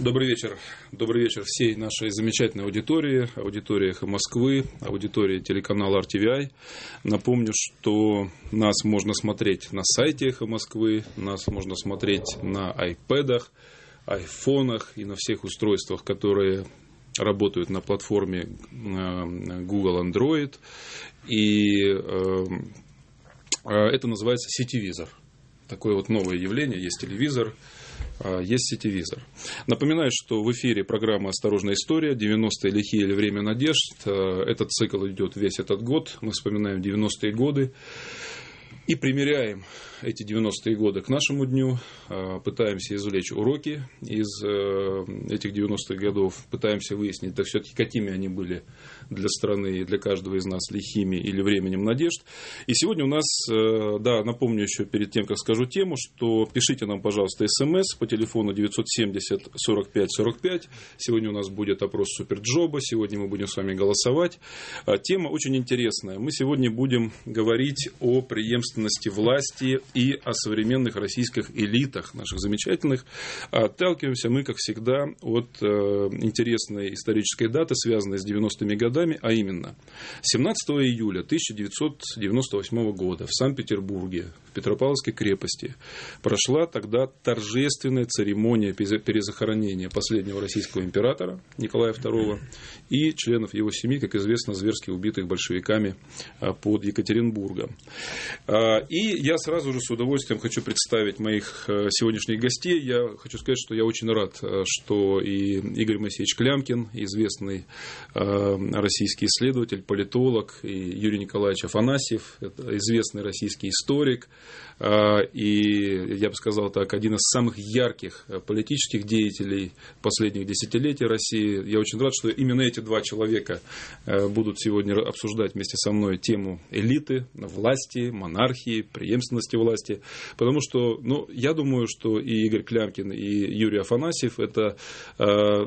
Добрый вечер. Добрый вечер всей нашей замечательной аудитории, аудитории «Эхо Москвы», аудитории телеканала RTVI. Напомню, что нас можно смотреть на сайте «Эхо Москвы», нас можно смотреть на айпэдах, айфонах и на всех устройствах, которые работают на платформе э, Google Android. И э, э, это называется сетевизор. Такое вот новое явление, есть телевизор, есть сетевизор. Напоминаю, что в эфире программа «Осторожная история», 90-е лихие или время надежд. А, этот цикл идет весь этот год. Мы вспоминаем 90-е годы и примеряем эти 90-е годы к нашему дню, а, пытаемся извлечь уроки из э, этих 90-х годов, пытаемся выяснить, да все-таки какими они были для страны и для каждого из нас лихими или временем надежд. И сегодня у нас, э, да, напомню еще перед тем, как скажу тему, что пишите нам, пожалуйста, смс по телефону 970 45 45. Сегодня у нас будет опрос Суперджоба, сегодня мы будем с вами голосовать. А, тема очень интересная. Мы сегодня будем говорить о преемственности власти и о современных российских элитах, наших замечательных. Отталкиваемся мы, как всегда, от э, интересной исторической даты, связанной с 90-ми годами, а именно 17 июля 1998 года в Санкт-Петербурге, в Петропавловской крепости, прошла тогда торжественная церемония перезахоронения последнего российского императора Николая II и членов его семьи, как известно, зверски убитых большевиками а, под Екатеринбургом. А, и я сразу же с удовольствием хочу представить моих а, сегодняшних гостей. Я хочу сказать, что я очень рад, что и Игорь Моисеевич Клямкин, известный российский исследователь, политолог, и Юрий Николаевич Афанасьев, известный российский историк, и, я бы сказал так, один из самых ярких политических деятелей последних десятилетий России. Я очень рад, что именно эти два человека э, будут сегодня обсуждать вместе со мной тему элиты, власти, монархии, преемственности власти, потому что, ну, я думаю, что и Игорь Клямкин, и Юрий Афанасьев – это э,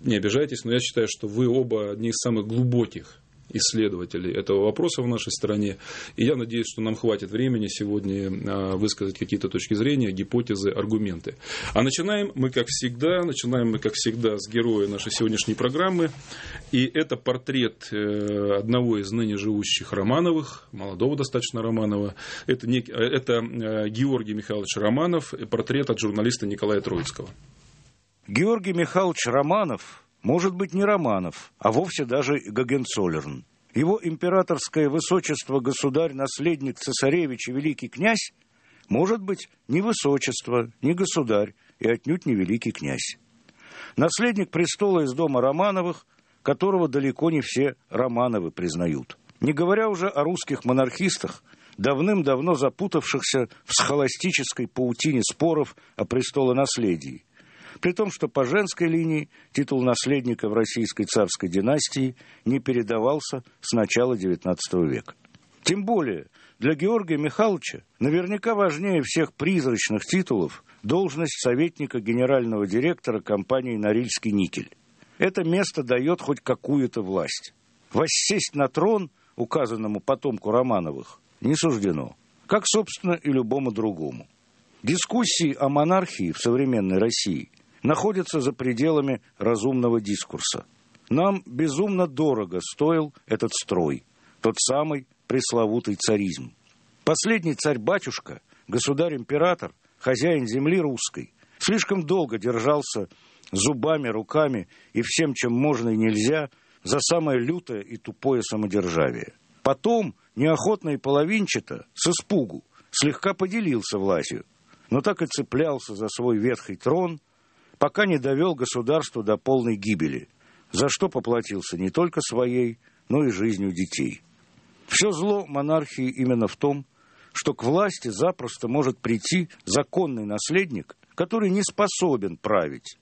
не обижайтесь, но я считаю, что вы оба одни из самых глубоких исследователей этого вопроса в нашей стране. И я надеюсь, что нам хватит времени сегодня а, высказать какие-то точки зрения, гипотезы, аргументы. А начинаем мы, как всегда, начинаем мы, как всегда, с героя нашей сегодняшней программы. И это портрет э, одного из ныне живущих Романовых, молодого достаточно Романова. Это, не, это э, Георгий Михайлович Романов, портрет от журналиста Николая Троицкого. Георгий Михайлович Романов может быть не Романов, а вовсе даже Гагенцоллерн. Его императорское высочество государь, наследник цесаревич и великий князь может быть не высочество, не государь и отнюдь не великий князь. Наследник престола из дома Романовых, которого далеко не все Романовы признают. Не говоря уже о русских монархистах, давным-давно запутавшихся в схоластической паутине споров о престолонаследии, при том, что по женской линии титул наследника в российской царской династии не передавался с начала XIX века. Тем более, для Георгия Михайловича наверняка важнее всех призрачных титулов должность советника генерального директора компании «Норильский никель». Это место дает хоть какую-то власть. Воссесть на трон, указанному потомку Романовых, не суждено, как, собственно, и любому другому. Дискуссии о монархии в современной России находятся за пределами разумного дискурса. Нам безумно дорого стоил этот строй, тот самый пресловутый царизм. Последний царь-батюшка, государь-император, хозяин земли русской, слишком долго держался зубами, руками и всем, чем можно и нельзя, за самое лютое и тупое самодержавие. Потом, неохотно и половинчато, с испугу, слегка поделился властью, но так и цеплялся за свой ветхий трон, пока не довел государство до полной гибели, за что поплатился не только своей, но и жизнью детей. Все зло монархии именно в том, что к власти запросто может прийти законный наследник, который не способен править,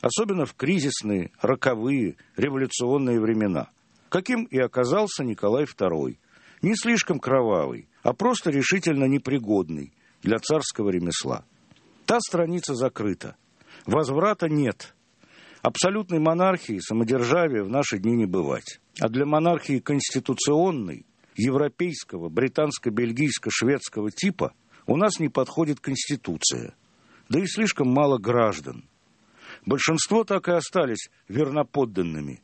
особенно в кризисные, роковые, революционные времена, каким и оказался Николай II, не слишком кровавый, а просто решительно непригодный для царского ремесла. Та страница закрыта. Возврата нет. Абсолютной монархии, самодержавия в наши дни не бывать. А для монархии конституционной, европейского, британско-бельгийско-шведского типа у нас не подходит конституция. Да и слишком мало граждан. Большинство так и остались верноподданными,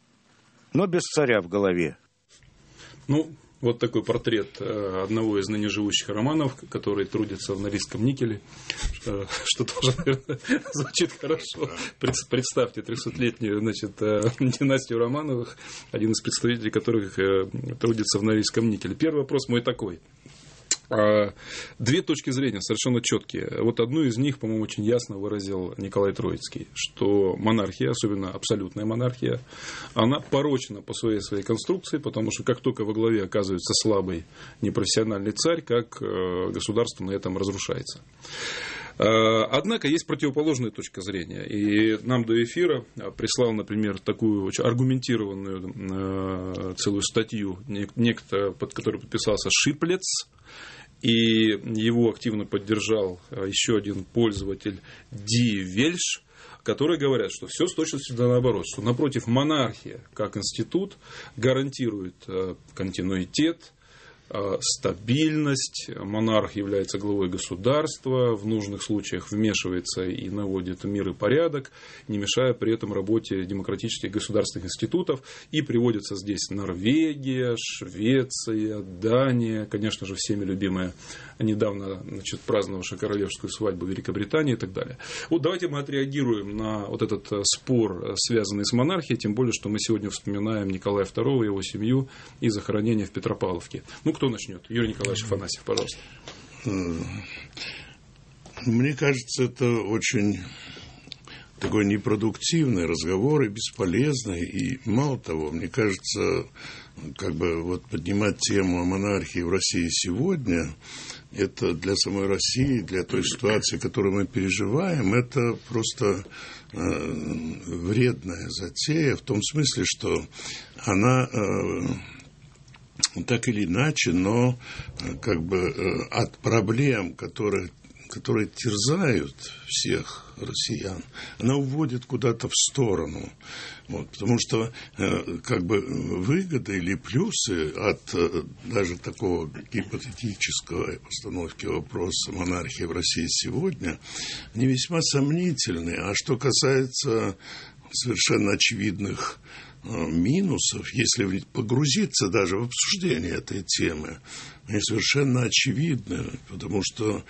но без царя в голове. Ну, вот такой портрет э, одного из ныне живущих романов, который трудится в Норильском никеле, э, что тоже, наверное, звучит хорошо. Представьте 300-летнюю значит, э, династию Романовых, один из представителей которых трудится в Норильском никеле. Первый вопрос мой такой. А, две точки зрения совершенно четкие. Вот одну из них, по-моему, очень ясно выразил Николай Троицкий, что монархия, особенно абсолютная монархия, она порочена по своей своей конструкции, потому что как только во главе оказывается слабый непрофессиональный царь, как э, государство на этом разрушается. А, однако есть противоположная точка зрения. И нам до эфира прислал, например, такую очень аргументированную э, целую статью некто, под которой подписался Шиплец, и его активно поддержал а, еще один пользователь Ди Вельш, которые говорят, что все с точностью да наоборот, что напротив монархия как институт гарантирует а, континуитет, Э, стабильность, монарх является главой государства, в нужных случаях вмешивается и наводит мир и порядок, не мешая при этом работе демократических государственных институтов. И приводится здесь Норвегия, Швеция, Дания, конечно же, всеми любимая, недавно значит, праздновавшая королевскую свадьбу Великобритании и так далее. Вот давайте мы отреагируем на вот этот э, спор, э, связанный с монархией, тем более, что мы сегодня вспоминаем Николая II, его семью и захоронение в Петропавловке. Ну, кто начнет? Юрий Николаевич Афанасьев, пожалуйста. Мне кажется, это очень такой непродуктивный разговор и бесполезный. И мало того, мне кажется, как бы вот поднимать тему о монархии в России сегодня, это для самой России, для той ситуации, которую мы переживаем, это просто э, вредная затея в том смысле, что она э, так или иначе, но э, как бы э, от проблем, которые, которые терзают всех россиян, она уводит куда-то в сторону. Вот, потому что э, как бы выгоды или плюсы от даже такого гипотетического постановки вопроса монархии в России сегодня, они весьма сомнительны. А что касается совершенно очевидных минусов, если погрузиться даже в обсуждение этой темы, они совершенно очевидны, потому что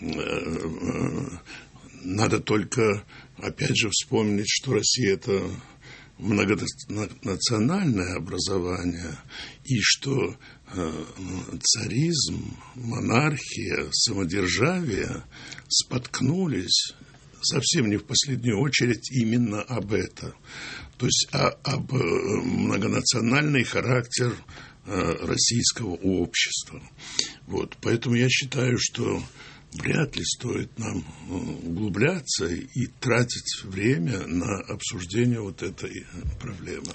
э, э, надо только, опять же, вспомнить, что Россия это многонациональное образование, и что царизм, монархия, самодержавие споткнулись совсем не в последнюю очередь именно об этом то есть а, об э, многонациональный характер э, российского общества. Вот, поэтому я считаю, что вряд ли стоит нам э, углубляться и тратить время на обсуждение вот этой проблемы.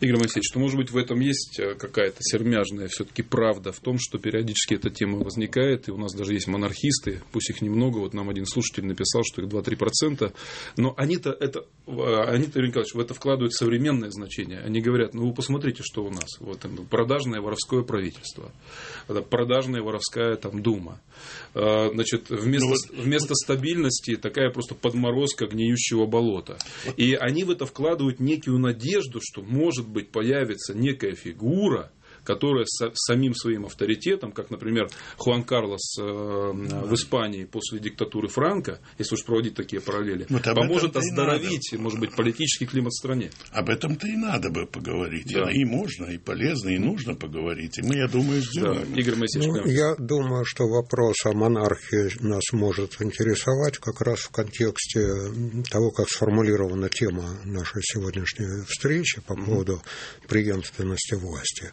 Игорь Моисеевич, что, может быть, в этом есть э, какая-то сермяжная все-таки правда в том, что периодически эта тема возникает, и у нас даже есть монархисты, пусть их немного, вот нам один слушатель написал, что их 2-3%, но они-то это, они-то, Юрий Николаевич, в это вкладывают современное значение. Они говорят, ну вы посмотрите, что у нас. Вот продажное воровское правительство, продажная воровская там дума. Э, значит, вместо, ну, вот... вместо стабильности такая просто подморозка гниющего болота. И они в это вкладывают некую надежду, что может быть появится некая фигура, которая с самим своим авторитетом, как, например, Хуан Карлос э, в Испании после диктатуры Франка, если уж проводить такие параллели, вот поможет оздоровить, надо. может быть, политический климат в стране. Об этом-то и надо бы поговорить. Да. И можно, и полезно, и нужно поговорить. И мы, я думаю, сделаем. Да. Игорь Моисеевич, ну, Я думаю, что вопрос о монархии нас может интересовать как раз в контексте того, как сформулирована тема нашей сегодняшней встречи по поводу преемственности власти.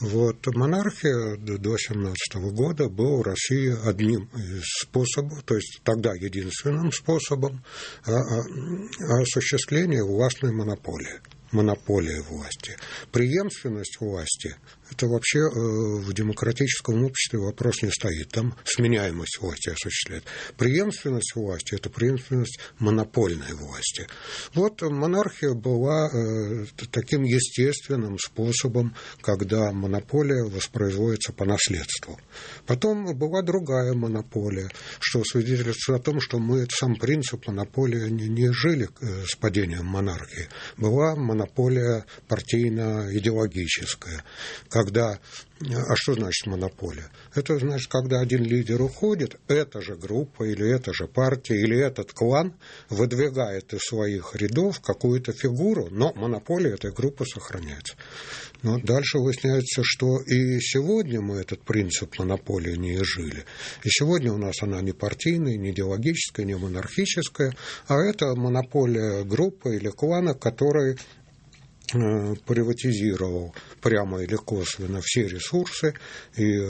Вот монархия до 17 года был в России одним из способов, то есть тогда единственным способом а, а, осуществления властной монополии. монополия власти. Преемственность власти это вообще э, в демократическом обществе вопрос не стоит. Там сменяемость власти осуществляет. Преемственность власти – это преемственность монопольной власти. Вот монархия была э, таким естественным способом, когда монополия воспроизводится по наследству. Потом была другая монополия, что свидетельствует о том, что мы сам принцип монополии не, не жили э, с падением монархии. Была монополия партийно-идеологическая, когда а что значит монополия? Это значит, когда один лидер уходит, эта же группа или эта же партия или этот клан выдвигает из своих рядов какую-то фигуру, но монополия этой группы сохраняется. Но дальше выясняется, что и сегодня мы этот принцип монополии не изжили. И сегодня у нас она не партийная, не идеологическая, не монархическая, а это монополия группы или клана, который Э, приватизировал прямо или косвенно все ресурсы, и э,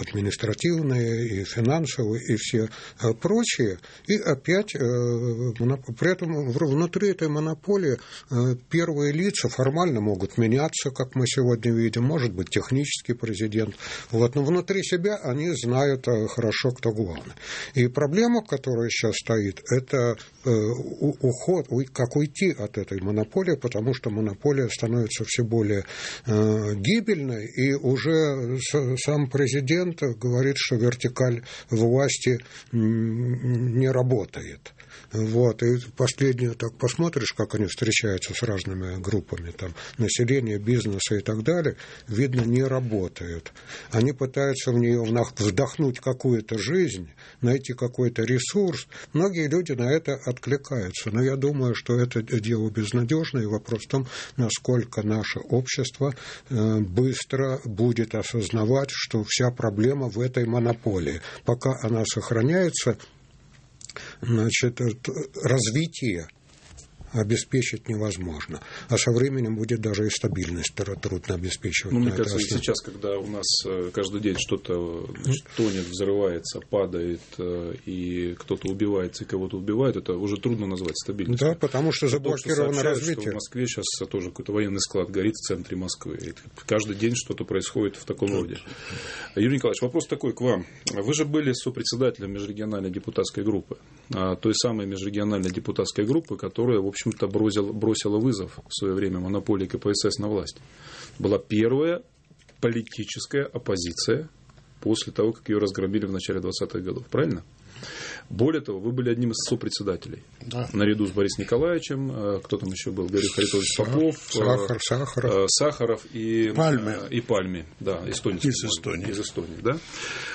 административные, и финансовые, и все э, прочие. И опять при этом внутри этой монополии первые лица формально могут меняться, как мы сегодня видим, может быть технический президент. Вот. Но внутри себя они знают хорошо, кто главный. И проблема, которая сейчас стоит, это уход, как уйти от этой монополии, потому потому что монополия становится все более э, гибельной, и уже сам президент говорит, что вертикаль власти не работает. Вот. И последнее, так посмотришь, как они встречаются с разными группами, там, населения, бизнеса и так далее, видно, не работают. Они пытаются в нее вдохнуть какую-то жизнь, найти какой-то ресурс. Многие люди на это откликаются. Но я думаю, что это дело безнадежное, и вопрос в том, насколько наше общество э, быстро будет осознавать, что вся проблема в этой монополии. Пока она сохраняется, значит, развитие обеспечить невозможно. А со временем будет даже и стабильность трудно обеспечивать. Ну, мне кажется, и сейчас, когда у нас э, каждый день что-то тонет, взрывается, падает, э, и кто-то убивается, и кого-то убивает, это уже трудно назвать стабильностью. Да, потому что заблокировано развитие. Что в Москве сейчас тоже какой-то военный склад горит в центре Москвы. И каждый день что-то происходит в таком роде. Юрий Николаевич, вопрос такой к вам. Вы же были сопредседателем межрегиональной депутатской группы, а, той самой межрегиональной депутатской группы, которая, в общем-то, бросила, бросила вызов в свое время монополии КПСС на власть. Была первая политическая оппозиция после того, как ее разгромили в начале 20-х годов. Правильно? Более того, вы были одним из сопредседателей. Да. Наряду с Борисом Николаевичем, э, кто там еще был, Гарри Харитович Попов, э, Сахар, Сахаров, э, Сахаров и Пальме. И Пальме, да, эстонец. Из Эстонии. Из Эстонии, да.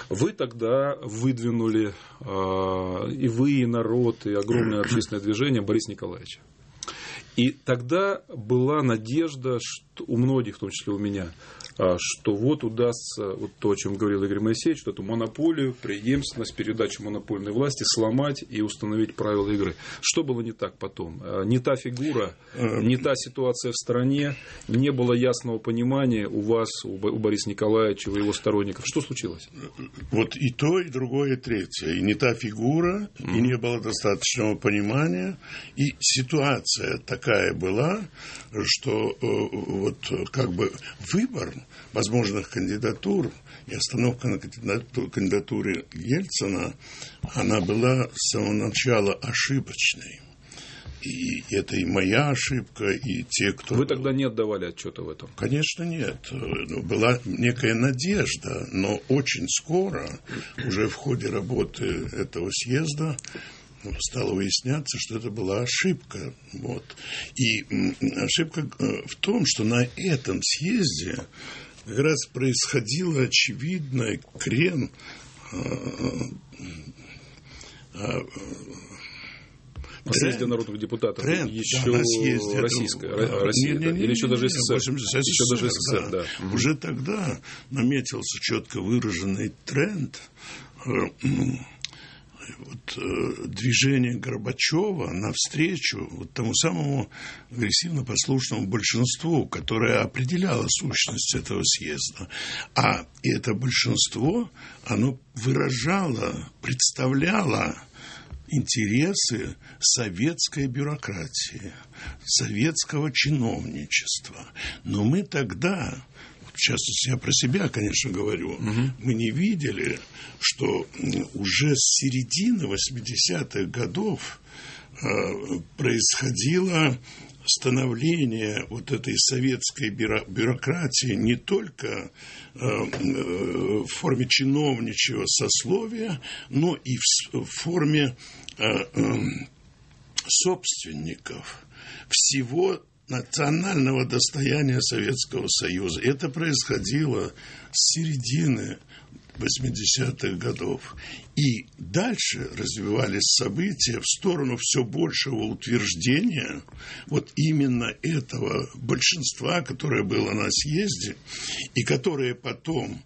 Вы тогда выдвинули, и вы, и народ, и огромное общественное движение Бориса Николаевича. И тогда была надежда что у многих, в том числе у меня, что вот удастся вот то, о чем говорил Игорь Моисеевич, что эту монополию, преемственность, передачу монопольной власти сломать и установить правила игры. Что было не так потом? А, не та фигура, не та ситуация в стране, не было ясного понимания у вас, у Бориса Николаевича, у его сторонников. Что случилось? Вот и то, и другое, и третье. И не та фигура, mm-hmm. и не было достаточного понимания, и ситуация такая была, что э, вот как бы выбор возможных кандидатур и остановка на кандидатуре Ельцина, она была с самого начала ошибочной. И это и моя ошибка, и те, кто... Вы тогда не отдавали отчета в этом? Конечно, нет. Ну, была некая надежда, но очень скоро, уже в ходе работы этого съезда, стало выясняться, что это была ошибка. Вот. И ошибка э, в том, что на этом съезде как раз происходил очевидный крен э, э, на съезде народных депутатов тренд, еще да, съезде, российская, Россия, не, не, не, или еще даже СССР. еще даже СССР, да. да. Уже тогда наметился четко выраженный тренд вот, э, движение Горбачева навстречу вот тому самому агрессивно-послушному большинству, которое определяло сущность этого съезда. А это большинство, оно выражало, представляло интересы советской бюрократии, советского чиновничества. Но мы тогда, сейчас я про себя, конечно, говорю, угу. мы не видели, что уже с середины 80-х годов э, происходило становление вот этой советской бюрократии не только э, в форме чиновничьего сословия, но и в форме э, эм, собственников всего национального достояния Советского Союза. Это происходило с середины 80-х годов. И дальше развивались события в сторону все большего утверждения вот именно этого большинства, которое было на съезде, и которое потом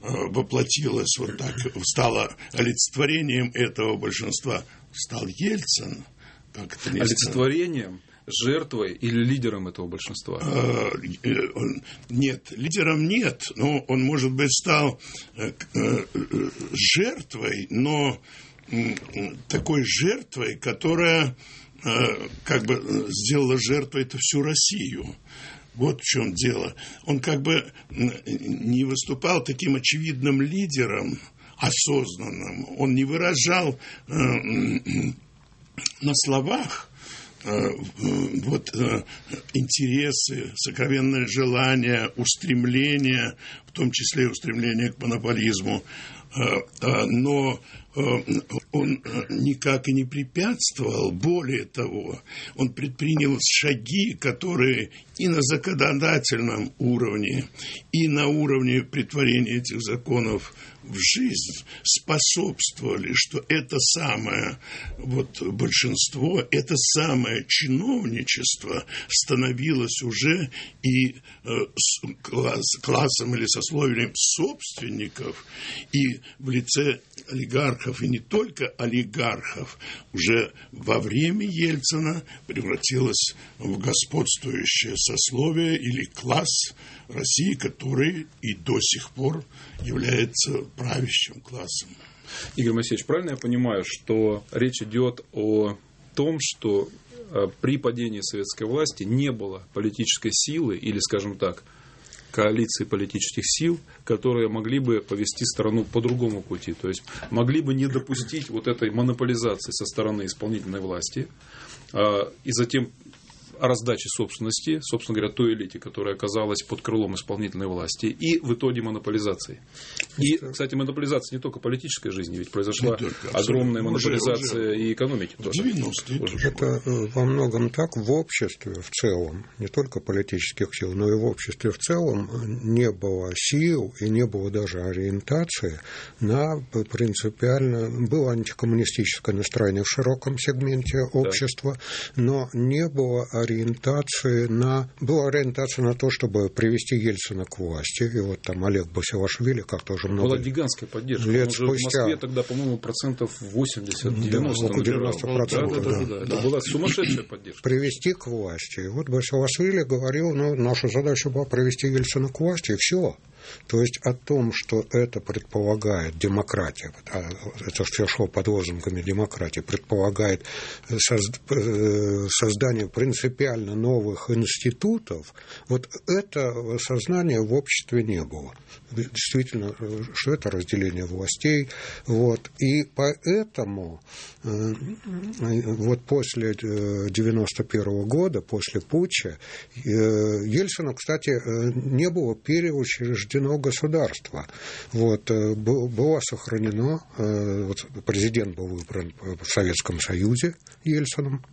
э, воплотилось вот так, стало олицетворением этого большинства, стал Ельцин. Как это не Олицетворением? Жертвой или лидером этого большинства? А, э, нет, лидером нет, но он, может быть, стал э, э, жертвой, но такой жертвой, которая как бы сделала жертвой это всю Россию. Вот в чем дело. Он как бы не выступал таким очевидным лидером, осознанным. Он не выражал на словах Э, вот э, интересы, сокровенное желание, устремление, в том числе устремление к монополизму, э, но он никак и не препятствовал. Более того, он предпринял шаги, которые и на законодательном уровне, и на уровне притворения этих законов в жизнь способствовали, что это самое вот, большинство, это самое чиновничество становилось уже и э, с класс, классом или сословием собственников, и в лице олигархов, и не только олигархов, уже во время Ельцина превратилось в господствующее сословие или класс России, который и до сих пор является правящим классом. Игорь Моисеевич, правильно я понимаю, что речь идет о том, что э, при падении советской власти не было политической силы или, скажем так, коалиции политических сил, которые могли бы повести страну по другому пути. То есть могли бы не допустить вот этой монополизации со стороны исполнительной власти а, и затем о раздаче собственности, собственно говоря, той элите, которая оказалась под крылом исполнительной власти, и в итоге монополизации. И, кстати, монополизация не только политической жизни, ведь произошла огромная монополизация уже, и экономики тоже. Это э, во многом так в обществе в целом, не только политических сил, но и в обществе в целом не было сил и не было даже ориентации на принципиально... Было антикоммунистическое настроение в широком сегменте общества, да. но не было ориентации ориентации на... Была ориентация на то, чтобы привести Ельцина к власти. И вот там Олег Басилашвили как-то уже много... Была гигантская поддержка. Лет Он спустя... в Москве тогда, по-моему, процентов 80-90. Да, около 90 процентов, да, да, да, да. Это была сумасшедшая поддержка. Привести к власти. И вот Басилашвили говорил, ну, наша задача была привести Ельцина к власти, и все. То есть о том, что это предполагает демократия, а, это все шло под лозунгами демократии, предполагает э, создание принципиально новых институтов, вот это сознание в обществе не было. Действительно, что это разделение властей. Вот. И поэтому э, вот после 91 э, года, после путча, Ельцина, кстати, не было переучреждено учреждено государство. Вот, э, было сохранено, э, вот, президент был выбран в Советском Союзе Ельцином,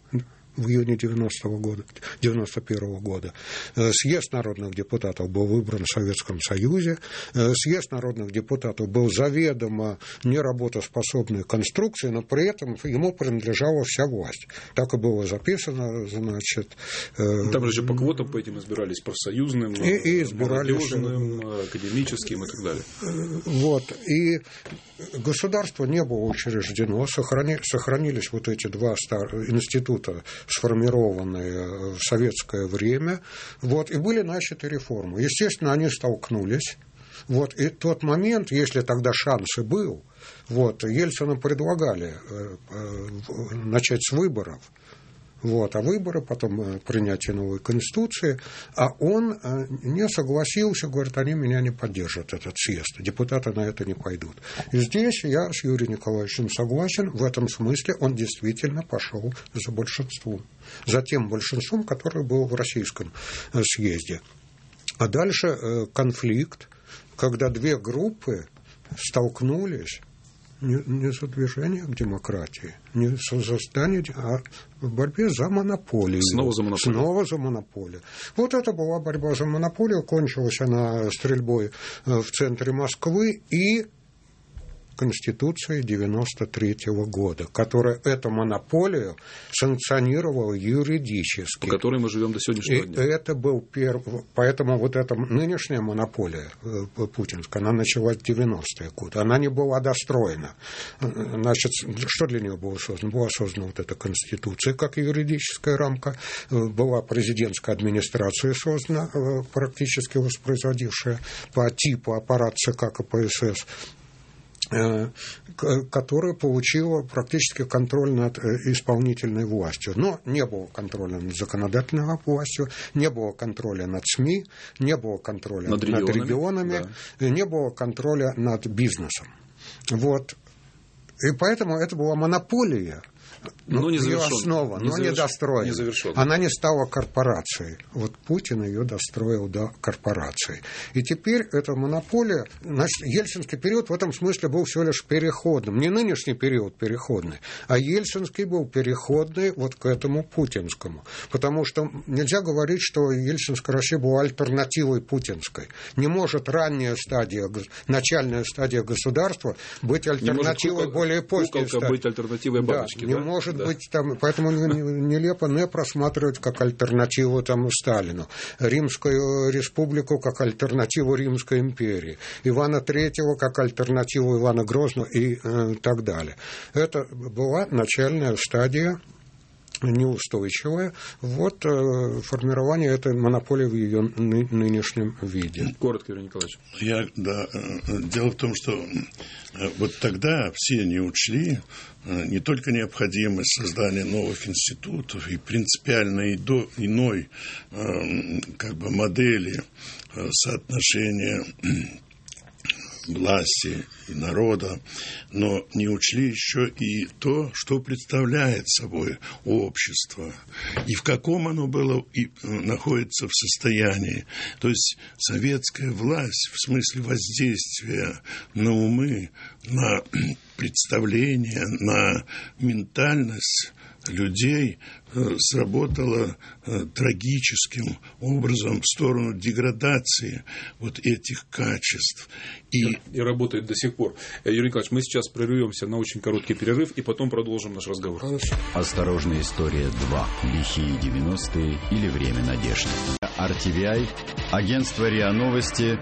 в июне 90 -го года, 91 года. Э, съезд народных депутатов был выбран в Советском Союзе. Э, съезд народных депутатов был заведомо неработоспособной конструкцией, но при этом ему принадлежала вся власть. Так и было записано, значит. Э, Там же по квотам по этим избирались профсоюзным, и, и избирались, академическим и так далее. Вот. И государство не было учреждено, сохрани, сохранились вот эти два стар, института сформированные в советское время, вот, и были начаты реформы. Естественно, они столкнулись. Вот, и тот момент, если тогда шанс и был, вот, Ельцину предлагали э, э, начать с выборов, вот, а выборы, потом э, принятие новой конституции, а он э, не согласился, говорит, они меня не поддержат, этот съезд, депутаты на это не пойдут. И здесь я с Юрием Николаевичем согласен, в этом смысле он действительно пошел за большинством, за тем большинством, которое было в российском э, съезде. А дальше конфликт, когда две группы столкнулись, не, не за движение к демократии, не за создание, а в борьбе за монополию. Снова за монополию. Снова за монополию. Вот это была борьба за монополию. Кончилась она стрельбой э, в центре Москвы и Конституции 93 года, которая эту монополию санкционировала юридически. По которой мы живем до сегодняшнего и дня. Это был первый, поэтому вот эта нынешняя монополия э, путинская, она началась в 90-е годы, она не была достроена. Значит, что для нее было создано? Была создана вот эта Конституция как юридическая рамка, э, была президентская администрация создана, э, практически воспроизводившая по типу аппарат ЦК КПСС, которая получила практически контроль над э, исполнительной властью. Но не было контроля над законодательной властью, не было контроля над СМИ, не было контроля над, над регионами, регионами да. не было контроля над бизнесом. Вот. И поэтому это была монополия ну, не ее основа, не но заверш... не достроена. Не Она не стала корпорацией. Вот Путин ее достроил до корпорации. И теперь эта монополия, значит, ельцинский период в этом смысле был всего лишь переходным. Не нынешний период переходный, а ельцинский был переходный вот к этому путинскому. Потому что нельзя говорить, что ельцинская Россия была альтернативой путинской. Не может ранняя стадия, начальная стадия государства быть альтернативой не более поздней стадии. быть альтернативой бабочки. Да, да? Может да. быть, там, поэтому нелепо не просматривать как альтернативу там, Сталину. Римскую республику как альтернативу Римской империи. Ивана Третьего как альтернативу Ивана Грозного и э, так далее. Это была начальная стадия неустойчивая. Вот э, формирование этой монополии в ее ны- нынешнем виде. Коротко, Юрий Николаевич. Я, да, э, дело в том, что э, вот тогда все не учли не только необходимость создания новых институтов и принципиально иной э, как бы модели соотношения власти и народа, но не учли еще и то, что представляет собой общество, и в каком оно было и э, находится в состоянии. То есть советская власть в смысле воздействия на умы, на представления, на ментальность людей э, сработало э, трагическим образом в сторону деградации вот этих качеств. И, и работает до сих пор. Э, Юрий Николаевич, мы сейчас прервемся на очень короткий перерыв и потом продолжим наш разговор. Осторожная история 2. Лихие 90-е или время надежды. RTVI, агентство РИА Новости,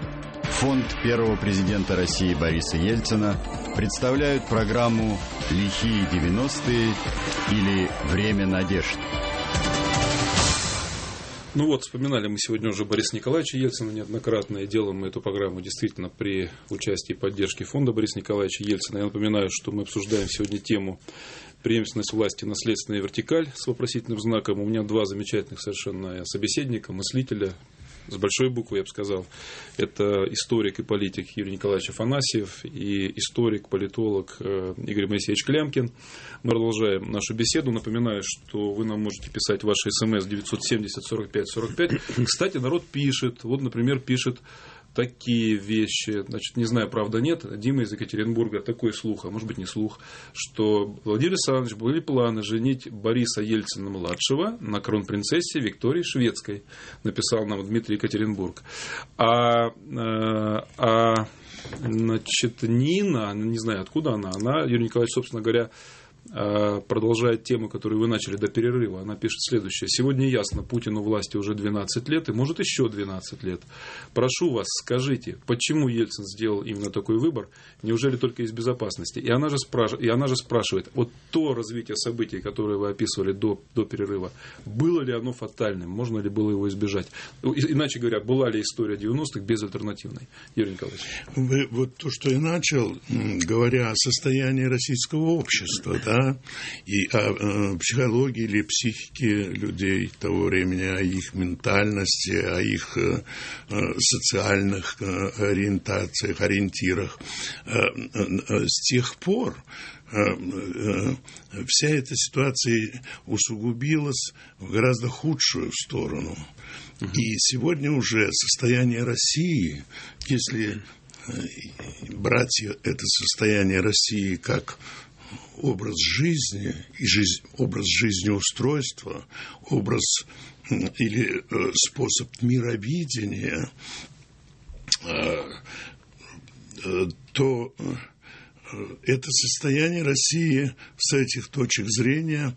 фонд первого президента России Бориса Ельцина представляют программу «Лихие 90-е» или «Время надежд». Ну вот, вспоминали мы сегодня уже Бориса Николаевича Ельцина неоднократно, и делаем мы эту программу действительно при участии и поддержке фонда Бориса Николаевича Ельцина. Я напоминаю, что мы обсуждаем сегодня тему преемственность власти, наследственная вертикаль с вопросительным знаком. У меня два замечательных совершенно собеседника, мыслителя, с большой буквы, я бы сказал. Это историк и политик Юрий Николаевич Афанасьев и историк, политолог э, Игорь Моисеевич Клямкин. Мы продолжаем нашу беседу. Напоминаю, что вы нам можете писать ваши смс 970 45 45. Кстати, народ пишет. Вот, например, пишет такие вещи, значит, не знаю, правда нет, Дима из Екатеринбурга, такой слух, а может быть не слух, что Владимир Александрович были планы женить Бориса Ельцина-младшего на кронпринцессе Виктории Шведской, написал нам Дмитрий Екатеринбург. А, а, а значит, Нина, не знаю, откуда она, она, Юрий Николаевич, собственно говоря, продолжает тему, которую вы начали до перерыва. Она пишет следующее. Сегодня ясно, Путин у власти уже 12 лет и может еще 12 лет. Прошу вас, скажите, почему Ельцин сделал именно такой выбор? Неужели только из безопасности? И она же, спраш... и она же спрашивает, вот то развитие событий, которое вы описывали до, до перерыва, было ли оно фатальным? Можно ли было его избежать? Иначе говоря, была ли история 90-х безальтернативной? Юрий Николаевич. Вы, вот то, что я начал, говоря о состоянии российского общества, да, и о э, психологии или психике людей того времени, о их ментальности, о их э, э, социальных э, ориентациях, ориентирах. Э, э, с тех пор вся эта ситуация усугубилась в гораздо худшую сторону. И сегодня уже состояние России, если брать это состояние России как образ жизни и жизнь, образ жизнеустройства, образ или э, способ мировидения, э, э, то это состояние России с этих точек зрения,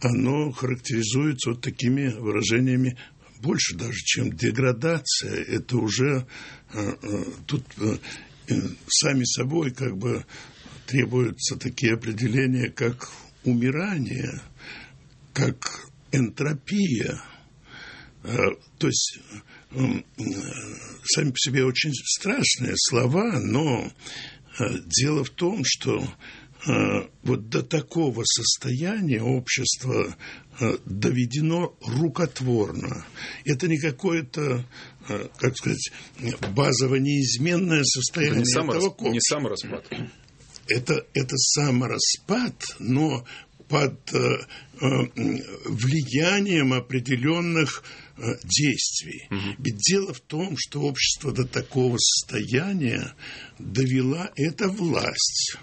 оно характеризуется вот такими выражениями больше даже, чем деградация. Это уже тут сами собой как бы требуются такие определения, как умирание, как энтропия. Э, то есть сами по себе очень страшные слова, но э, дело в том, что э, вот до такого состояния общество доведено рукотворно. Это не какое-то, как сказать, базово неизменное состояние не этого саморас... Не самораспад это, это самораспад, но под э, э, влиянием определенных э, действий. Угу. Ведь дело в том, что общество до такого состояния довела эта власть.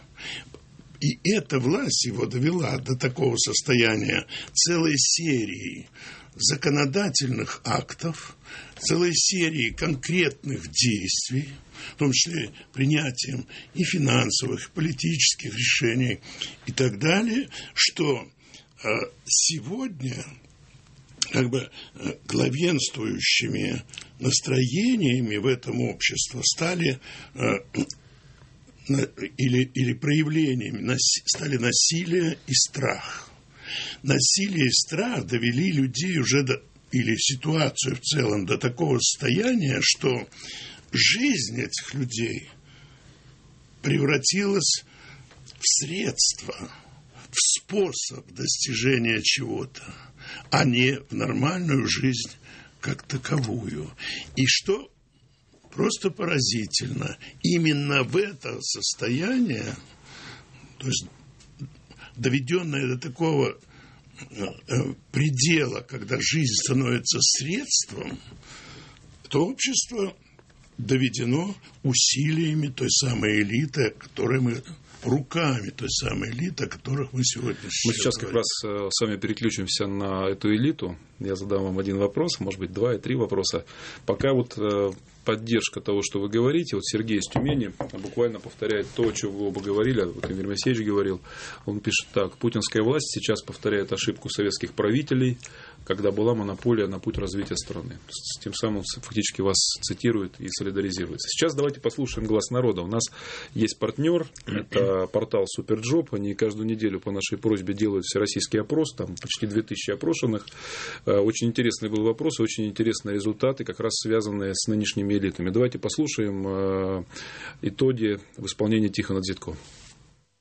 И эта власть его довела до такого состояния целой серии законодательных актов, целой серии конкретных действий, в том числе принятием и финансовых, и политических решений и так далее, что э, сегодня как бы э, главенствующими настроениями в этом обществе стали э, или, или проявлениями стали насилие и страх. Насилие и страх довели людей уже до, или ситуацию в целом до такого состояния, что жизнь этих людей превратилась в средство, в способ достижения чего-то, а не в нормальную жизнь как таковую. И что просто поразительно, именно в это состояние, то есть доведенное до такого э, предела, когда жизнь становится средством, то общество доведено усилиями той самой элиты, которой мы руками той самой элиты, о которых мы сегодня Мы сейчас говорим. как раз э, с вами переключимся на эту элиту. Я задам вам один вопрос, может быть, два и три вопроса. Пока вот э, поддержка того, что вы говорите. Вот Сергей из Тюмени буквально повторяет то, о чем вы оба говорили, вот Владимир Моисеевич говорил. Он пишет так. Путинская власть сейчас повторяет ошибку советских правителей, когда была монополия на путь развития страны. Тем самым фактически вас цитирует и солидаризируется. Сейчас давайте послушаем глас народа. У нас есть партнер, это портал Superjob. Они каждую неделю по нашей просьбе делают всероссийский опрос, там почти 2000 опрошенных. Э, очень интересный был вопрос, очень интересные результаты, как раз связанные с нынешними элитами. Давайте послушаем э, итоги в исполнении Тихона Дзядко.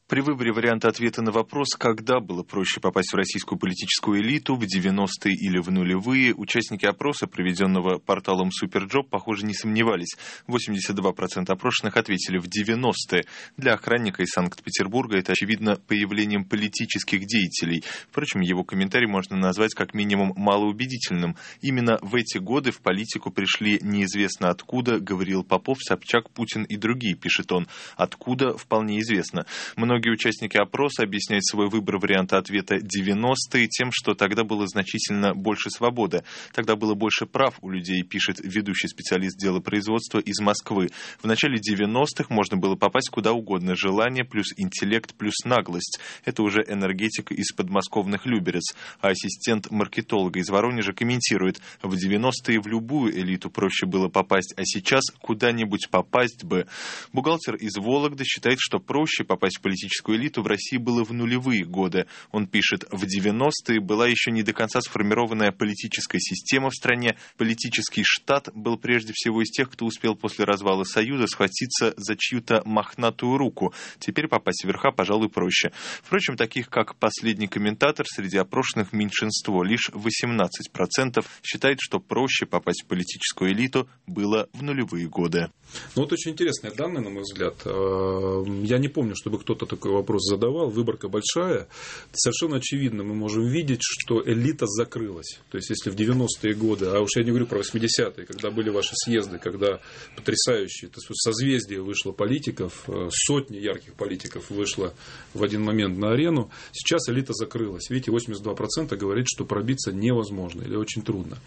При выборе варианта ответа на вопрос, когда было проще попасть в российскую политическую элиту, в 90-е или в нулевые, участники опроса, проведенного порталом Superjob, похоже, не сомневались. 82% опрошенных ответили в 90-е. Для охранника из Санкт-Петербурга это, очевидно, появлением политических деятелей. Впрочем, его комментарий можно назвать как минимум малоубедительным. Именно в эти годы в политику пришли неизвестно откуда, Гавриил Попов, Собчак, Путин и другие, пишет он. Откуда, вполне известно. Многие Многие участники опроса объясняют свой выбор варианта ответа 90-е тем, что тогда было значительно больше свободы. Тогда было больше прав у людей, пишет ведущий специалист дела производства из Москвы. В начале 90-х можно было попасть куда угодно. Желание плюс интеллект плюс наглость. Это уже энергетика из подмосковных Люберец. А ассистент маркетолога из Воронежа комментирует, в 90-е в любую элиту проще было попасть, а сейчас куда-нибудь попасть бы. Бухгалтер из Вологды считает, что проще попасть в политическую элиту в России было в нулевые годы. Он пишет, в 90-е была еще не до конца сформированная политическая система в стране. Политический штат был прежде всего из тех, кто успел после развала Союза схватиться за чью-то мохнатую руку. Теперь попасть в верха, пожалуй, проще. Впрочем, таких как последний комментатор среди опрошенных меньшинство. Лишь 18% считает, что проще попасть в политическую элиту было в нулевые годы. Ну, вот очень интересные данные, на мой взгляд. Э, я не помню, чтобы кто-то такой вопрос задавал. Выборка большая. Совершенно очевидно, мы можем видеть, что элита закрылась. То есть, если в 90-е годы, а уж я не говорю про 80-е, когда были ваши съезды, когда потрясающие, то есть, созвездие вышло политиков, э, сотни ярких политиков вышло в один момент на арену, сейчас элита закрылась. Видите, 82% говорит, что пробиться невозможно или очень трудно.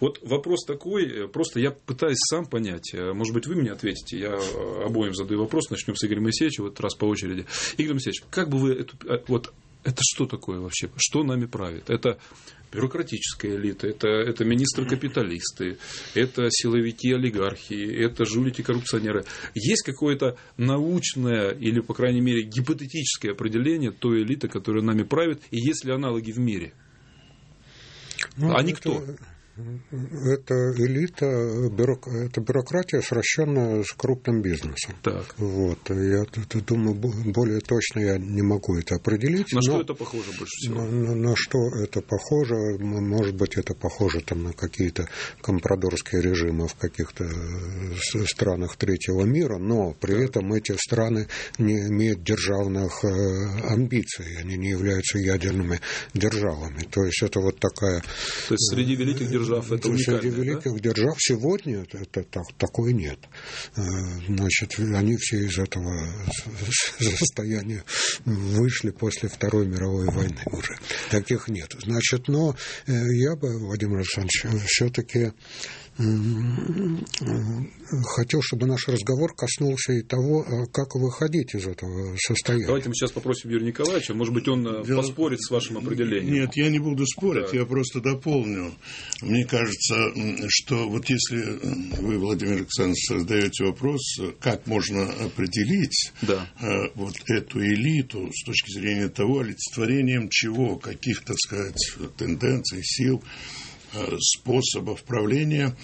Вот вопрос такой, э, просто я пытаюсь сам понять, может быть, вы мне ответите, я обоим задаю вопрос, начнем с Игоря Моисеевича, вот раз по очереди. Игорь Моисеевич, как бы вы эту, а, вот это что такое вообще? Что нами правит? Это бюрократическая элита, это, это министры-капиталисты, это силовики олигархии, это жулики-коррупционеры. Есть какое-то научное или, по крайней мере, гипотетическое определение той элиты, которая нами правит, и есть ли аналоги в мире? Ну, Они это... это элита, бюрок, это бюрократия, сращенная с крупным бизнесом. Так. Вот. Я думаю, более точно я не могу это определить. На но, что это похоже больше всего? На, на, на что это похоже? Может быть, это похоже там, на какие-то компрадорские режимы в каких-то э, странах третьего мира, но при этом эти страны не имеют державных э, амбиций, они не являются ядерными державами. То есть это вот такая... То есть среди великих держав держав это уникально. Среди великих да? держав сегодня это, это, так, такой нет. Э, значит, они все из этого состояния вышли после Второй мировой войны уже. Таких нет. Значит, но э, я бы, Владимир Александрович, все-таки хотел, чтобы наш разговор коснулся и того, а, как выходить из этого состояния. Давайте мы сейчас попросим Юрия Николаевича, может быть, он э, Дело... поспорит с вашим определением. Нет, я не буду спорить, да. я просто дополню. Мне кажется, что вот если э, вы, Владимир Александрович, задаете вопрос, как можно определить да. Э, вот эту элиту с точки зрения того, олицетворением чего, каких, так сказать, тенденций, сил, Э, способов правления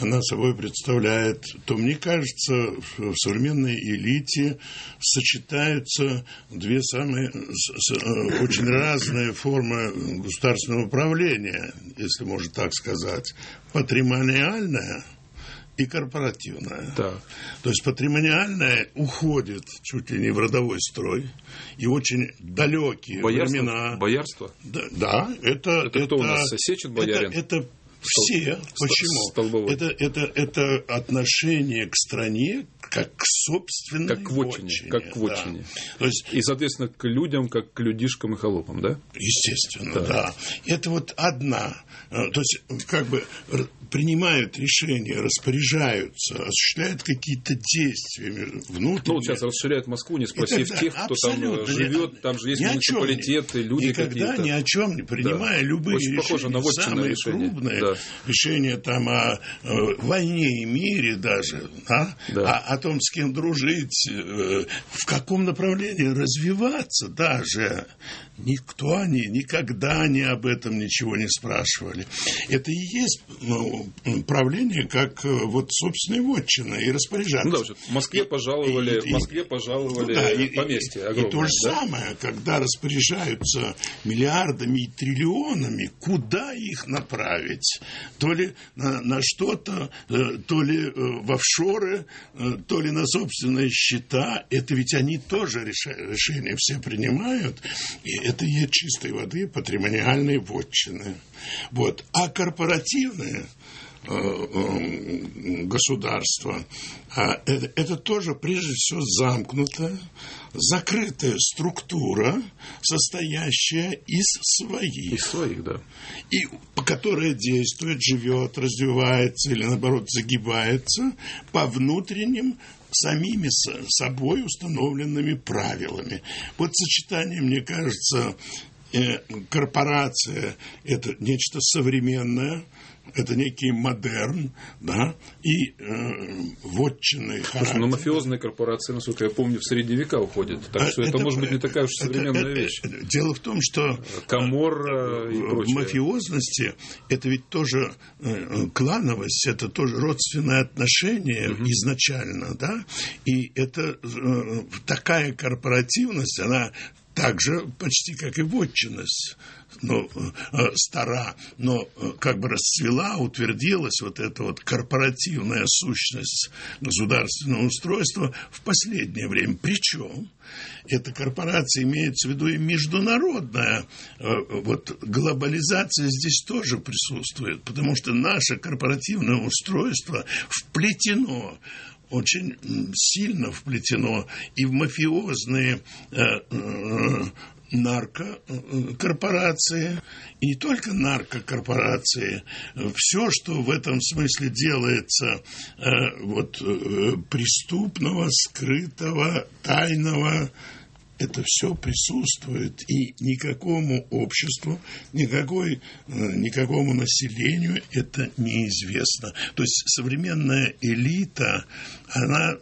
она собой представляет, то, мне кажется, в современной элите сочетаются две самые э, очень разные формы государственного управления, если можно так сказать. Патримониальная – и корпоративная. Так. То есть патримониальная уходит чуть ли не в родовой строй, и очень далекие Боярство? времена. Боярство? Да, да это, это, это кто у нас? Сечин боярин? Это, это все. Почему? Столбовой. Это, это, это отношение к стране как к собственной как к вотчине, Как к вотчине. Да. То есть, и, соответственно, к людям, как к людишкам и холопам, да? Естественно, да. да. Это вот одна. Э, то есть, как бы принимают решения, распоряжаются, осуществляют какие-то действия внутренние. Ну, вот сейчас расширяют Москву, не спросив тех, кто там живет, там же есть муниципалитеты, люди Никогда ни о чем не принимая да. любые Очень решения, похоже на самые решение. крупные да. Решения там о, о войне и мире даже, а? Да. О, о том, с кем дружить, э, в каком направлении развиваться даже. Никто они никогда они об этом ничего не спрашивали. Это и есть ну, правление как э, вот собственной вотчина и распоряжаться. Ну да, в Москве пожаловали, и, в Москве пожаловали ну, да, и, поместье огромное. И то же да? самое, когда распоряжаются миллиардами и триллионами, куда их направить? То ли на, на что-то, э, то ли в офшоры, то ли на собственные счета, это ведь они тоже решения все принимают, и это есть чистой воды патримониальные вотчины. Вот. А корпоративные, государства. А это, это тоже, прежде всего, замкнутая, закрытая структура, состоящая из своих. Из своих, да. И которая действует, живет, развивается или, наоборот, загибается по внутренним самими собой установленными правилами. Вот сочетание, мне кажется, э, корпорация – это нечто современное – это некий модерн, да, и э, вотчинный характер. Слушай, но мафиозные корпорации, насколько я помню, в средние века уходят, так а что это, это может быть не такая уж современная это, вещь. Это, дело в том, что Камор и прочее. мафиозности это ведь тоже э, клановость, это тоже родственное отношение угу. изначально, да, и это э, такая корпоративность, она так же почти как и вотчинность ну, э, стара, но э, как бы расцвела, утвердилась вот эта вот корпоративная сущность государственного устройства в последнее время. Причем эта корпорация имеется в виду и международная э, вот глобализация здесь тоже присутствует, потому что наше корпоративное устройство вплетено очень сильно вплетено и в мафиозные наркокорпорации, и не только наркокорпорации, все, что в этом смысле делается э, вот, э, преступного, скрытого, тайного, это все присутствует, и никакому обществу, никакой, э, никакому населению это неизвестно. То есть современная элита, она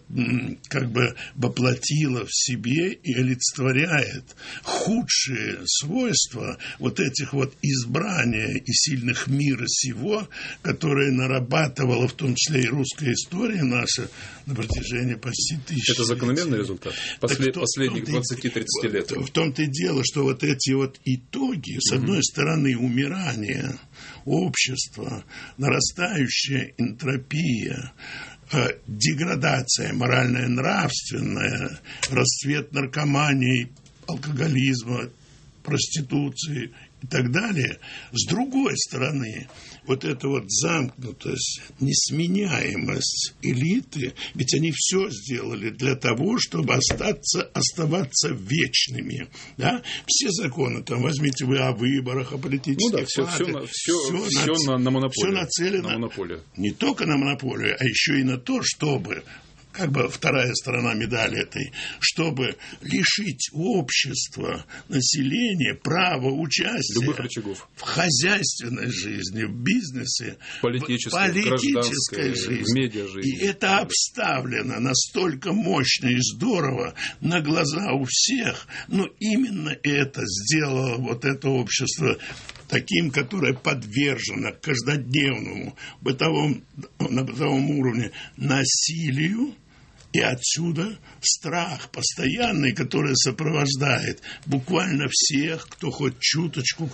как бы воплотила в себе и олицетворяет худшие свойства вот этих вот избрания и сильных мира сего, которые нарабатывала в том числе и русская история наша на протяжении почти тысячи Это закономерный результат Послед, кто, последних 20-30 лет. В том-то и дело, что вот эти вот итоги, с одной стороны, умирание общества, нарастающая энтропия, Э, деградация моральная, нравственная, расцвет наркомании, алкоголизма, проституции и так далее. С другой стороны, вот эта вот замкнутость, несменяемость элиты, ведь они все сделали для того, чтобы остаться, оставаться вечными. Да? Все законы, там, возьмите вы о выборах, о политических ну да, все, партиях, все, все, все, все на, на монополию. Все нацелено на монополию. не только на монополию, а еще и на то, чтобы как бы вторая сторона медали этой, чтобы лишить общества, населения права участия Любых рычагов. в хозяйственной жизни, в бизнесе, политической, в политической жизни. В медиа-жизни. И это обставлено настолько мощно и здорово на глаза у всех, но именно это сделало вот это общество таким, которое подвержено каждодневному бытовом, на бытовом уровне насилию, и отсюда страх постоянный, который сопровождает буквально всех, кто хоть чуточку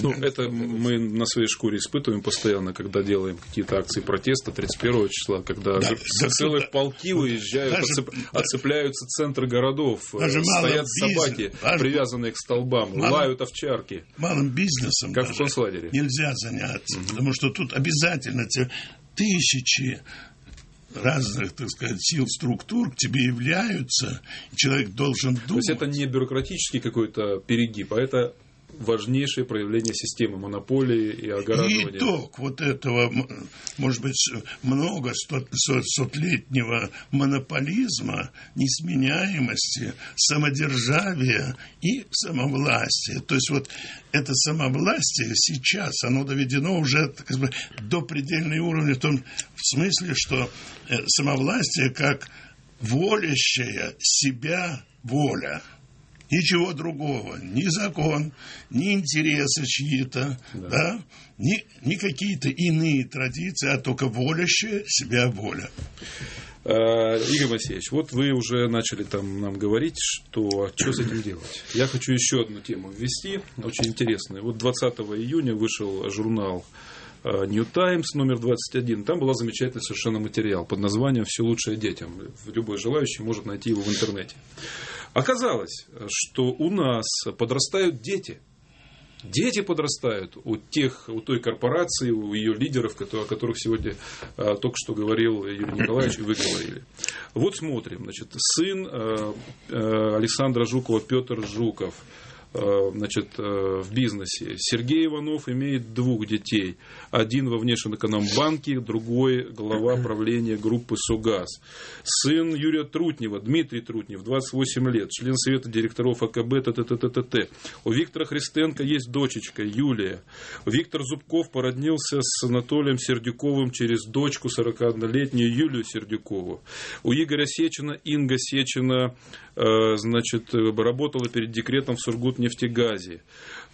ну, это мы на своей шкуре испытываем постоянно, когда делаем какие-то акции протеста 31 числа, когда да, целые полки выезжают, даже, отцеп, отцепляются центры городов, даже стоят собаки, даже, привязанные к столбам, малым, лают овчарки. Малым бизнесом как в концлагере. нельзя заняться, угу. потому что тут обязательно те тысячи разных, так сказать, сил, структур к тебе являются, и человек должен думать. То есть это не бюрократический какой-то перегиб, а это важнейшее проявление системы монополии и огораживания. И итог вот этого, может быть, много сотлетнего монополизма, несменяемости, самодержавия и самовластия. То есть вот это самовластие сейчас, оно доведено уже как бы, до предельного уровня в том смысле, что э, самовластие как волящая себя воля – ничего другого, ни закон, ни интересы чьи-то, да. Да, ни, ни какие-то иные традиции, а только волящая себя воля. А, Игорь Васильевич, вот вы уже начали там нам говорить, что что с этим делать. Я хочу еще одну тему ввести, очень интересную. Вот 20 июня вышел журнал а, New Times номер 21. Там был замечательный совершенно материал под названием «Все лучшее детям». Любой желающий может найти его в интернете. Оказалось, что у нас подрастают дети. Дети подрастают у, тех, у той корпорации, у ее лидеров, о которых сегодня а, только что говорил Юрий Николаевич, и вы говорили. Вот смотрим. Значит, сын а, а, Александра Жукова, Петр Жуков, Э, значит, э, в бизнесе. Сергей Иванов имеет двух детей. Один во внешнеэкономбанке, другой глава правления группы «Сугаз». Сын Юрия Трутнева, Дмитрий Трутнев, 28 лет, член Совета директоров АКБ, т т т т т У Виктора Христенко есть дочечка Юлия. Виктор Зубков породнился с Анатолием Сердюковым через дочку 41-летнюю Юлию Сердюкову. У Игоря Сечина Инга Сечина Э, значит, работала перед декретом в Сургутнефтегазе.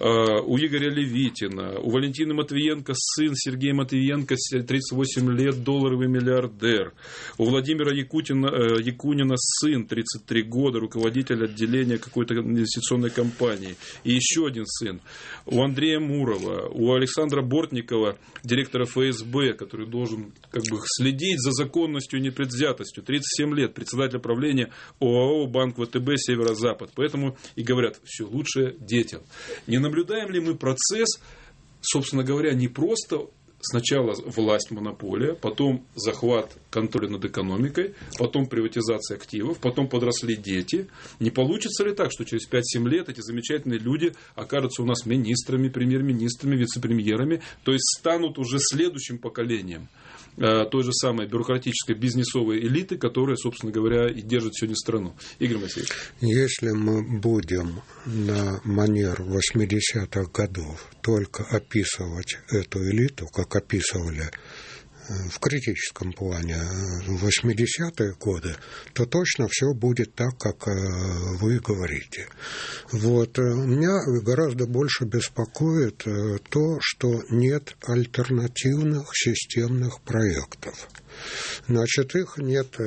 Э, у Игоря Левитина, у Валентины Матвиенко сын Сергей Матвиенко, 38 лет, долларовый миллиардер. У Владимира Якутина, э, Якунина сын, 33 года, руководитель отделения какой-то инвестиционной компании. И еще один сын. У Андрея Мурова, у Александра Бортникова, директора ФСБ, который должен как бы следить за законностью и непредвзятостью, 37 лет, председатель правления ОАО «Банк банк ВТБ Северо-Запад. Поэтому и говорят, все лучше детям. Не наблюдаем ли мы процесс, собственно говоря, не просто сначала власть, монополия, потом захват контроля над экономикой, потом приватизация активов, потом подросли дети. Не получится ли так, что через 5-7 лет эти замечательные люди окажутся у нас министрами, премьер-министрами, вице-премьерами, то есть станут уже следующим поколением той же самой бюрократической бизнесовой элиты, которая, собственно говоря, и держит сегодня страну. Игорь Моисеевич. Если мы будем на манер 80-х годов только описывать эту элиту, как описывали в критическом плане в 80-е годы, то точно все будет так, как э, вы говорите. Вот. Э, меня гораздо больше беспокоит э, то, что нет альтернативных системных проектов. Значит, их нет, э,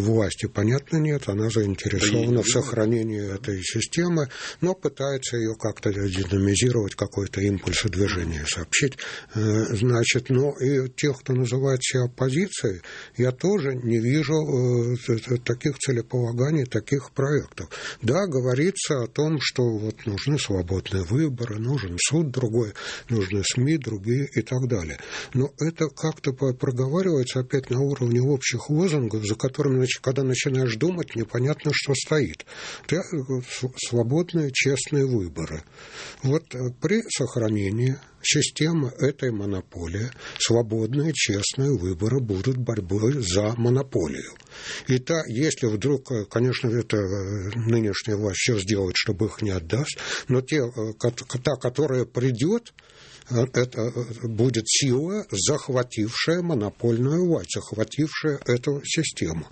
власти, понятно, нет, она заинтересована в сохранении этой системы, но пытается ее как-то динамизировать, какой-то импульс движения сообщить. Э, значит, ну и тех, кто называет себя оппозицией, я тоже не вижу э, таких целеполаганий, таких проектов. Да, говорится о том, что вот нужны свободные выборы, нужен суд другой, нужны СМИ другие и так далее. Но это как-то проговаривать оказывается опять на уровне общих лозунгов, за которыми, когда начинаешь думать, непонятно, что стоит. Это свободные, честные выборы. Вот э, при сохранении системы этой монополии свободные, честные выборы будут борьбой за монополию. И та, если вдруг, э, конечно, это э, нынешняя власть все сделает, чтобы их не отдаст, но те, та, которая придет, это э, будет сила, захватившая монопольную власть, захватившая эту систему.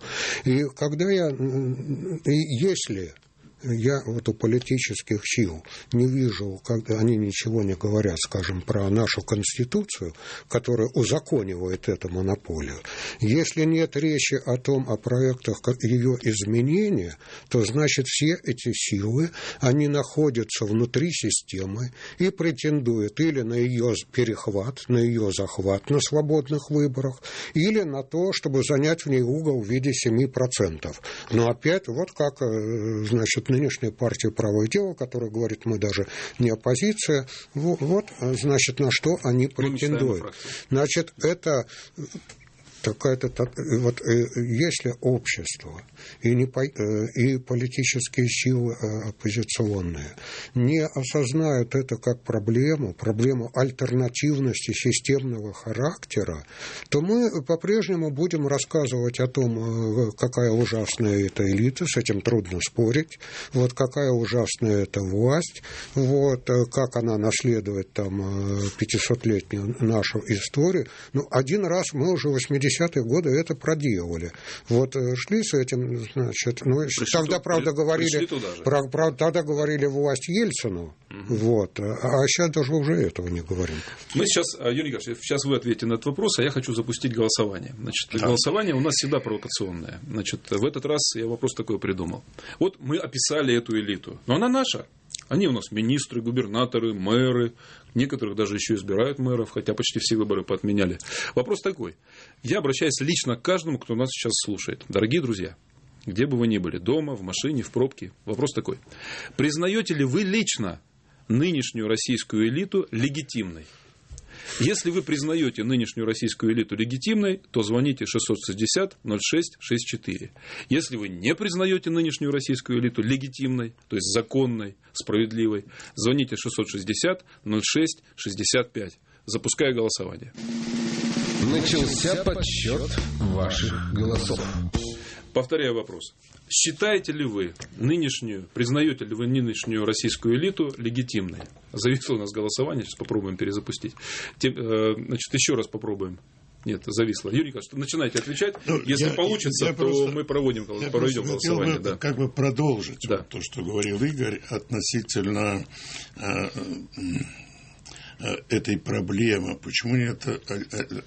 И когда я, и если я вот у политических сил не вижу, когда они ничего не говорят, скажем, про нашу Конституцию, которая узаконивает эту монополию. Если нет речи о том, о проектах ее изменения, то значит все эти силы, они находятся внутри системы и претендуют или на ее перехват, на ее захват на свободных выборах, или на то, чтобы занять в ней угол в виде 7%. Но опять вот как, э, значит, нынешняя партия «Правое дело», которая говорит, мы даже не оппозиция, вот, значит, на что они претендуют. Значит, это какая-то вот э, если общество и, не, э, и политические силы э, оппозиционные не осознают это как проблему, проблему альтернативности системного характера, то мы по-прежнему будем рассказывать о том, какая ужасная эта элита, с этим трудно спорить, вот какая ужасная эта власть, вот как она наследует там 500-летнюю нашу историю. Ну, один раз мы уже 80 70-е годы это проделали. Вот э, шли с этим, значит, ну, пришли тогда, туда, правда, говорили, про, про, тогда говорили власть Ельцину, угу. вот, а сейчас даже уже этого не говорим. Мы сейчас, а, Юрий Николаевич, сейчас вы ответите на этот вопрос, а я хочу запустить голосование. Значит, да. голосование у нас всегда провокационное. Значит, в этот раз я вопрос такой придумал. Вот мы описали эту элиту, но она наша. Они у нас министры, губернаторы, мэры, некоторых даже еще избирают мэров, хотя почти все выборы поотменяли. Вопрос такой. Я обращаюсь лично к каждому, кто нас сейчас слушает. Дорогие друзья, где бы вы ни были, дома, в машине, в пробке, вопрос такой. Признаете ли вы лично нынешнюю российскую элиту легитимной. Если вы признаете нынешнюю российскую элиту легитимной, то звоните 660-06-64. Если вы не признаете нынешнюю российскую элиту легитимной, то есть законной, справедливой, звоните 660-06-65. Запускаю голосование. Начался подсчет ваших голосов. Повторяю вопрос. Считаете ли вы нынешнюю, признаете ли вы нынешнюю российскую элиту легитимной? Зависло у нас голосование, сейчас попробуем перезапустить. Тем, э, значит, еще раз попробуем. Нет, зависло. Юрий Николаевич, начинайте отвечать. Ну, Если я, получится, я то просто, мы проводим, я проведем голосование. Бы, да. Как бы продолжить да. вот то, что говорил Игорь относительно э, э, этой проблемы. Почему нет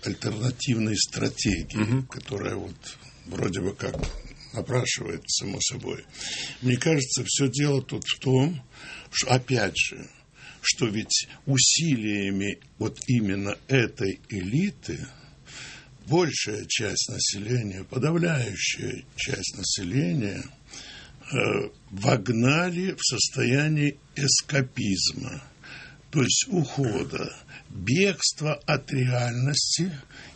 альтернативной стратегии, угу. которая вот вроде бы как напрашивает, само собой. Мне кажется, все дело тут в том, что, опять же, что ведь усилиями вот именно этой элиты большая часть населения, подавляющая часть населения э, вогнали в состояние эскапизма, то есть ухода, бегства от реальности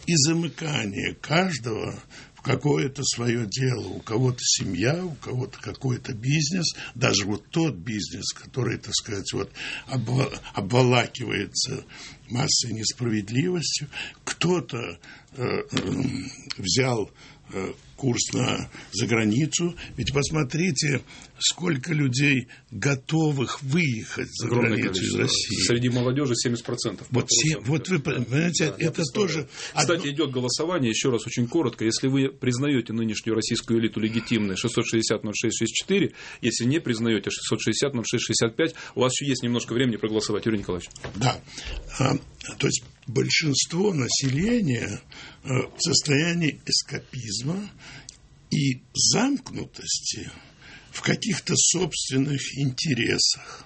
и замыкания каждого какое-то свое дело, у кого-то семья, у кого-то какой-то бизнес, даже вот тот бизнес, который, так сказать, вот обволакивается массой несправедливостью, кто-то э, э, взял курс на заграницу. Ведь посмотрите, сколько людей готовых выехать за Огромное границу из России. Среди молодежи 70%. Вот, все, вот вы понимаете, да, это тоже... Кстати, одно... идет голосование, еще раз очень коротко. Если вы признаете нынешнюю российскую элиту легитимной 660-06-64, если не признаете 660-06-65, у вас еще есть немножко времени проголосовать, Юрий Николаевич. Да. А, то есть большинство населения э, в состоянии эскапизма и замкнутости в каких-то собственных интересах.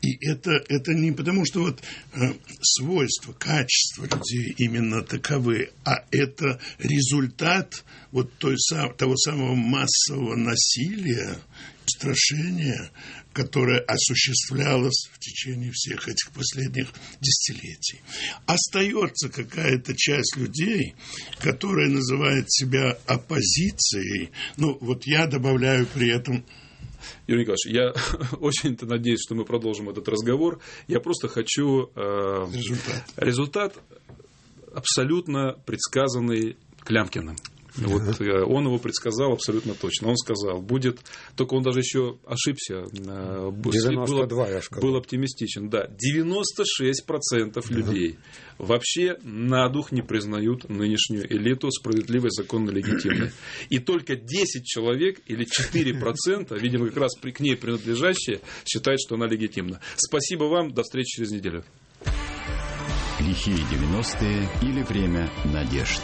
И это, это не потому, что вот э, свойства, качества людей именно таковы, а это результат вот той, того самого массового насилия, страшения, которое осуществлялось в течение всех этих последних десятилетий. Остается какая-то часть людей, которая называет себя оппозицией. Ну, вот я добавляю при этом Юрий Николаевич, я очень-то надеюсь, что мы продолжим этот разговор. Я просто хочу... Э, результат. Результат абсолютно предсказанный Клямкиным. Вот э, он его предсказал абсолютно точно. Он сказал, будет, только он даже еще ошибся. 92, был, я сказал. Был оптимистичен, да. 96% людей вообще на дух не признают нынешнюю элиту справедливой, законно легитимной. И только 10 человек или 4%, видимо, как раз к ней принадлежащие, считают, что она легитимна. Спасибо вам, до встречи через неделю. Лихие 90-е или время надежд.